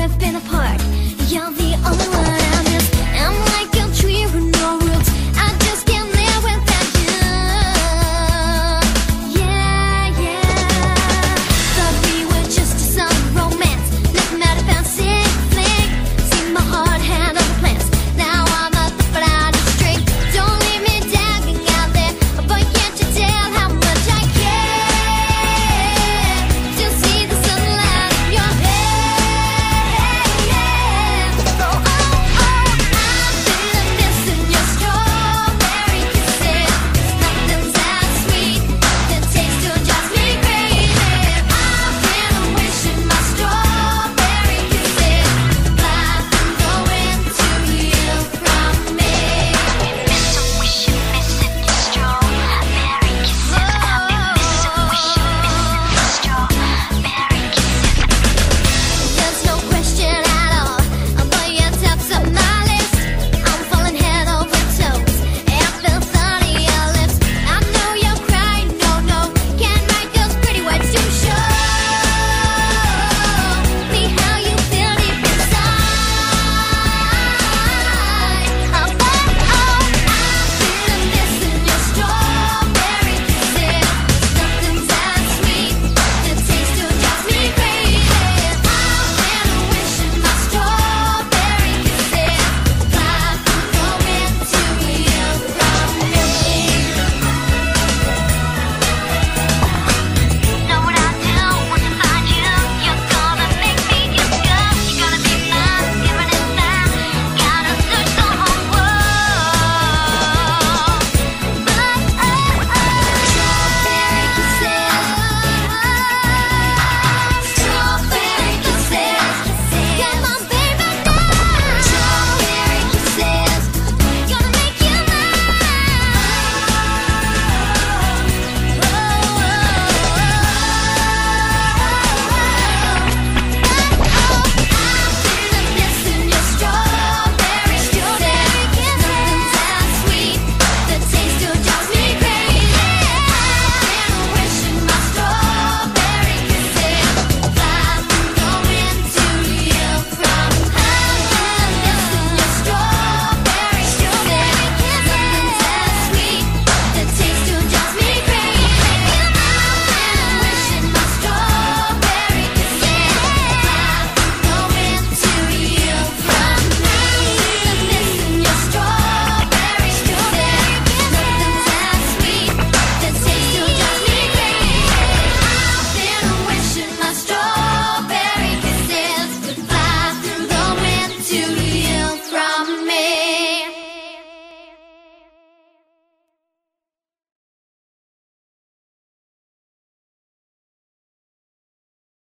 we've been apart. You're the only